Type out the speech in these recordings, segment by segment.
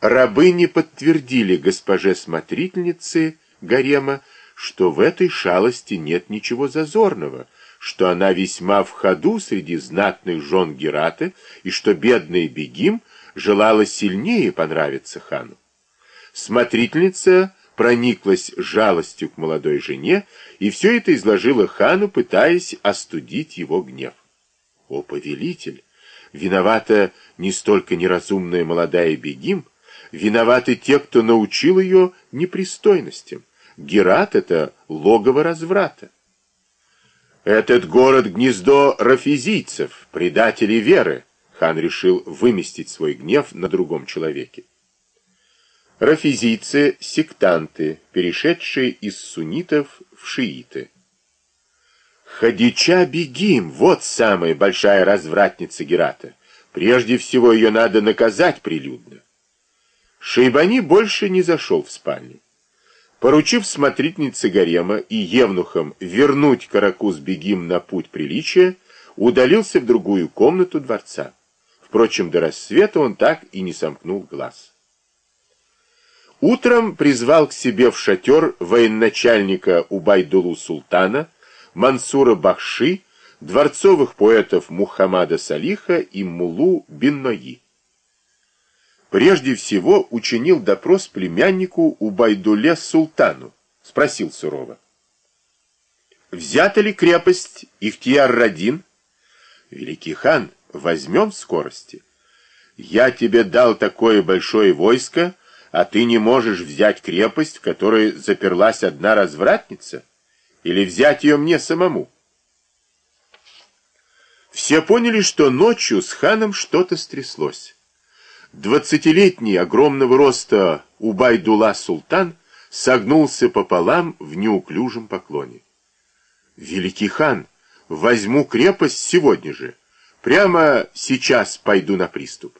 Рабы не подтвердили госпоже-смотрительнице гарема, что в этой шалости нет ничего зазорного, что она весьма в ходу среди знатных жен Герата и что бедная Бегим желала сильнее понравиться хану. Смотрительница прониклась жалостью к молодой жене и все это изложила хану, пытаясь остудить его гнев. О, повелитель! Виновата не столько неразумная молодая Бегим, виноваты те, кто научил ее непристойностям. Герат — это логово разврата. Этот город — гнездо рафизийцев, предателей веры. Хан решил выместить свой гнев на другом человеке. Рафизийцы — сектанты, перешедшие из суннитов в шииты. Хадича Бегим, вот самая большая развратница Герата. Прежде всего ее надо наказать прилюдно. Шейбани больше не зашел в спальню. Поручив смотрительнице гарема и евнухам вернуть Каракуз-Бегим на путь приличия, удалился в другую комнату дворца. Впрочем, до рассвета он так и не сомкнул глаз. Утром призвал к себе в шатер военачальника Убайдулу Султана, Мансура Бахши, дворцовых поэтов Мухаммада Салиха и Мулу Биннои. Прежде всего учинил допрос племяннику Убайдуле Султану, спросил сурово. «Взята ли крепость Ихтияр-Радин?» «Великий хан, возьмем скорости. Я тебе дал такое большое войско, а ты не можешь взять крепость, в которой заперлась одна развратница? Или взять ее мне самому? Все поняли, что ночью с ханом что-то стряслось. Двадцатилетний огромного роста Убайдула Султан согнулся пополам в неуклюжем поклоне. «Великий хан, возьму крепость сегодня же. Прямо сейчас пойду на приступ».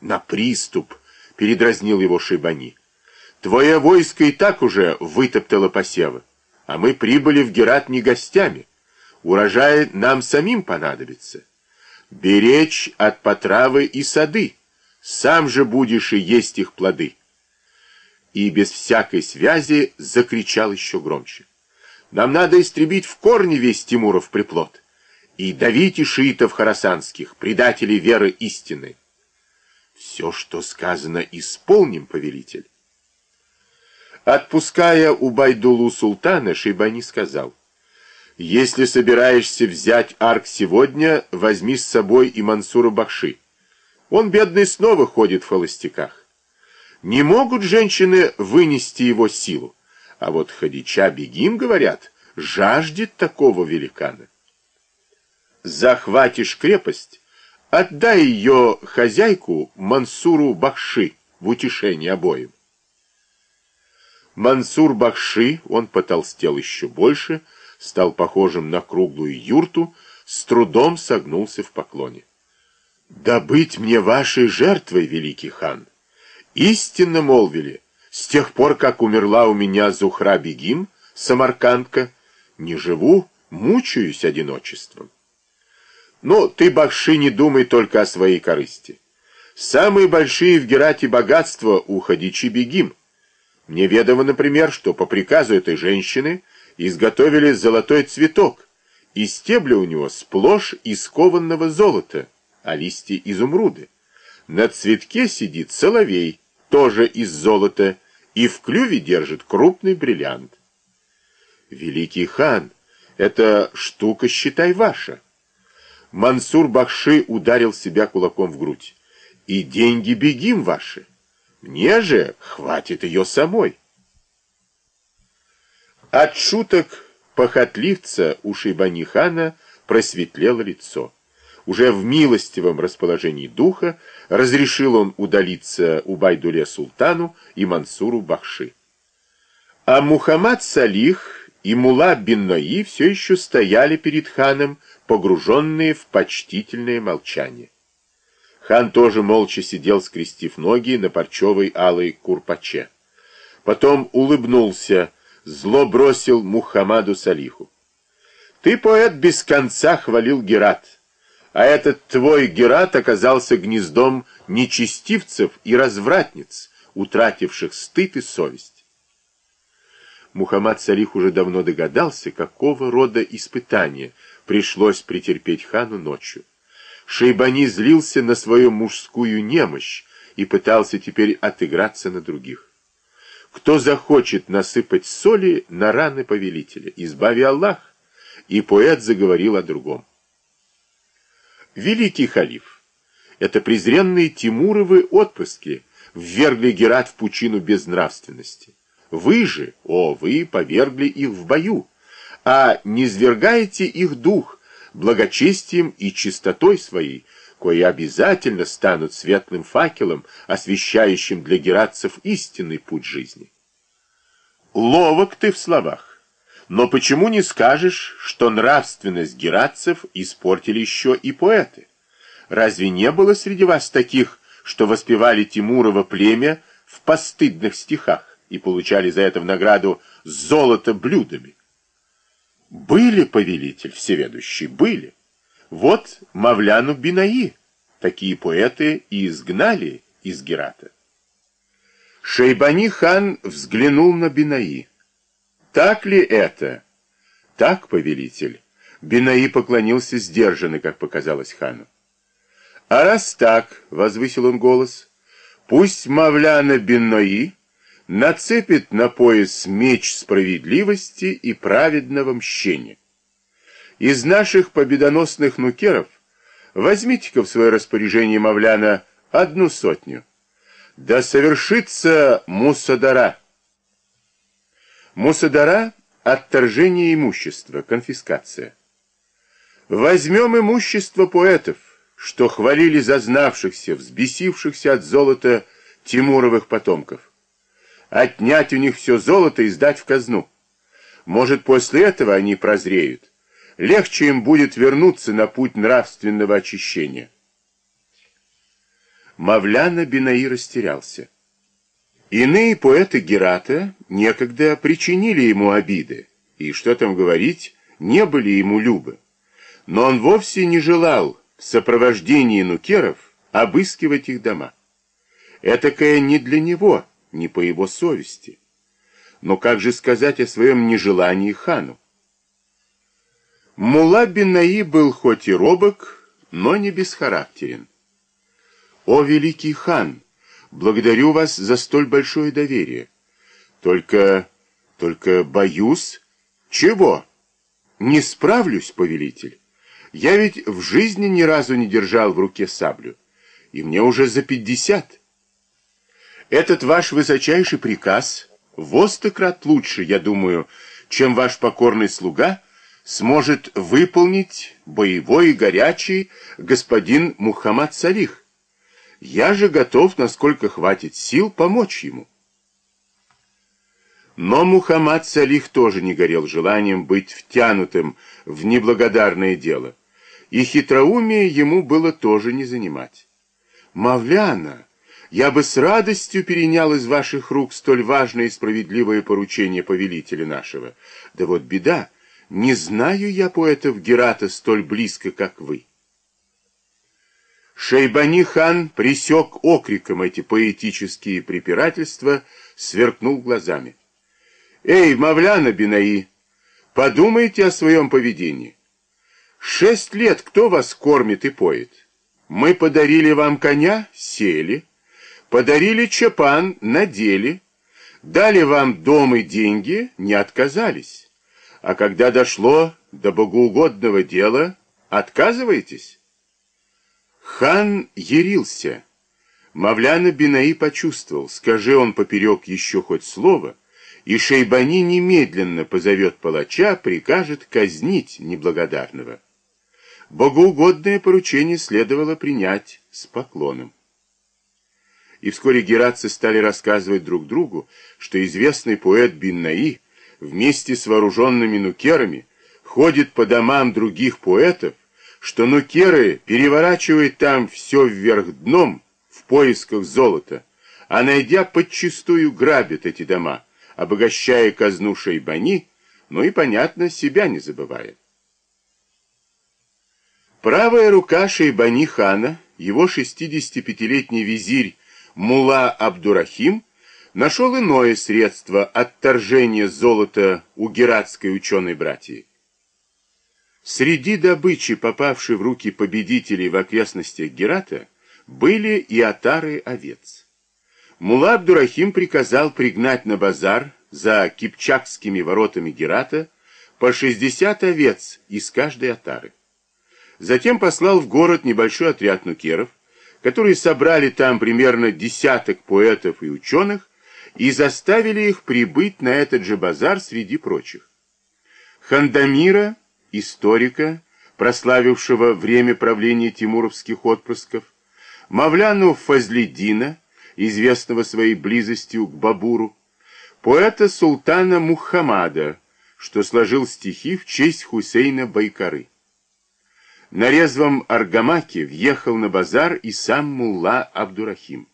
«На приступ!» передразнил его Шибани. Твое войско и так уже вытоптало посевы, а мы прибыли в Герат не гостями. Урожай нам самим понадобится. Беречь от потравы и сады, сам же будешь и есть их плоды. И без всякой связи закричал еще громче. Нам надо истребить в корне весь Тимуров приплод и давить ишиитов харасанских, предателей веры истины. Все, что сказано, исполним, повелитель. Отпуская Убайдулу султана, Шейбани сказал, «Если собираешься взять арк сегодня, возьми с собой и Мансура Бахши. Он, бедный, снова ходит в холостяках. Не могут женщины вынести его силу, а вот Хадича Бегим, говорят, жаждет такого великана. Захватишь крепость, Отдай ее хозяйку Мансуру Бахши в утешение обоим. Мансур Бахши, он потолстел еще больше, стал похожим на круглую юрту, с трудом согнулся в поклоне. «Да быть мне вашей жертвой, великий хан! Истинно молвили, с тех пор, как умерла у меня Зухра Бегим, самаркандка, не живу, мучаюсь одиночеством. Но ты, Бахши, не думай только о своей корысти. Самые большие в Герате богатства у Хадичи Бегим. Мне ведомо, например, что по приказу этой женщины изготовили золотой цветок, и стебли у него сплошь из кованного золота, а листья изумруды. На цветке сидит соловей, тоже из золота, и в клюве держит крупный бриллиант. Великий хан, эта штука, считай, ваша. Мансур Бахши ударил себя кулаком в грудь. «И деньги бегим ваши! Мне же хватит ее самой!» От шуток похотливца у Шейбанихана просветлело лицо. Уже в милостивом расположении духа разрешил он удалиться у Байдуле Султану и Мансуру Бахши. А Мухаммад Салих и Мула бин Нои все еще стояли перед ханом, погруженные в почтительное молчание. Хан тоже молча сидел, скрестив ноги на парчевой алой курпаче. Потом улыбнулся, зло бросил Мухаммаду Салиху. «Ты, поэт, без конца хвалил Герат, а этот твой Герат оказался гнездом нечестивцев и развратниц, утративших стыд и совесть. Мухаммад Салих уже давно догадался, какого рода испытания пришлось претерпеть хану ночью. Шейбани злился на свою мужскую немощь и пытался теперь отыграться на других. Кто захочет насыпать соли на раны повелителя, избави Аллах, и поэт заговорил о другом. Великий халиф, это презренные Тимуровы отпрыски ввергли Герат в пучину безнравственности. Вы же, о, вы повергли их в бою, а не звергаете их дух благочестием и чистотой своей, кои обязательно станут светлым факелом, освещающим для герадцев истинный путь жизни. Ловок ты в словах, но почему не скажешь, что нравственность герадцев испортили еще и поэты? Разве не было среди вас таких, что воспевали Тимурова племя в постыдных стихах и получали за это в награду золото блюдами? Были, повелитель всеведущий, были. Вот Мавляну Бинаи, такие поэты и изгнали из Герата. Шейбани хан взглянул на Бинаи. Так ли это? Так, повелитель. Бинаи поклонился сдержанно, как показалось хану. А раз так, возвысил он голос, пусть Мавляна Бинаи нацепит на пояс меч справедливости и праведного мщения. Из наших победоносных нукеров возьмите-ка в свое распоряжение Мавляна одну сотню. Да совершится мусадара. Мусадара – отторжение имущества, конфискация. Возьмем имущество поэтов, что хвалили зазнавшихся, взбесившихся от золота Тимуровых потомков отнять у них все золото и сдать в казну. Может, после этого они прозреют. Легче им будет вернуться на путь нравственного очищения. Мавляна Бинаи растерялся. Иные поэты Герата некогда причинили ему обиды, и, что там говорить, не были ему любы. Но он вовсе не желал в сопровождении нукеров обыскивать их дома. Этакое не для него – не по его совести. Но как же сказать о своем нежелании хану? Мула бин Наи был хоть и робок, но не бесхарактерен. «О, великий хан, благодарю вас за столь большое доверие. Только, только боюсь...» «Чего?» «Не справлюсь, повелитель. Я ведь в жизни ни разу не держал в руке саблю, и мне уже за пятьдесят». Этот ваш высочайший приказ востократ лучше, я думаю, чем ваш покорный слуга сможет выполнить боевой и горячий господин Мухаммад Салих. Я же готов, насколько хватит сил, помочь ему. Но Мухаммад Салих тоже не горел желанием быть втянутым в неблагодарное дело, и хитроумие ему было тоже не занимать. Мавляна, я бы с радостью перенял из ваших рук столь важное и справедливое поручение повелителя нашего. Да вот беда, не знаю я поэтов Герата столь близко, как вы. Шейбани хан присек окриком эти поэтические препирательства, сверкнул глазами. «Эй, Мавляна Бинаи, подумайте о своем поведении. Шесть лет кто вас кормит и поет? Мы подарили вам коня, сели». Подарили чапан, надели, дали вам дом и деньги, не отказались. А когда дошло до богоугодного дела, отказываетесь? Хан ярился. Мавляна Бинаи почувствовал, скажи он поперек еще хоть слово, и Шейбани немедленно позовет палача, прикажет казнить неблагодарного. Богоугодное поручение следовало принять с поклоном и вскоре гератцы стали рассказывать друг другу, что известный поэт Биннаи вместе с вооруженными нукерами ходит по домам других поэтов, что нукеры переворачивают там все вверх дном в поисках золота, а найдя подчистую грабят эти дома, обогащая казну Шейбани, но и, понятно, себя не забывая. Правая рука Шейбани хана его 65-летний визирь Мула Абдурахим нашел иное средство отторжения золота у гератской ученой братьи. Среди добычи, попавшей в руки победителей в окрестностях Герата, были и отары овец. Мула Абдурахим приказал пригнать на базар за кипчакскими воротами Герата по 60 овец из каждой отары. Затем послал в город небольшой отряд нукеров, которые собрали там примерно десяток поэтов и ученых и заставили их прибыть на этот же базар среди прочих. Хандамира, историка, прославившего время правления тимуровских отпрысков, Мавляну Фазлидина, известного своей близостью к Бабуру, поэта султана Мухаммада, что сложил стихи в честь Хусейна Байкары. На резвом аргамаке въехал на базар и сам мулла Абдурахим.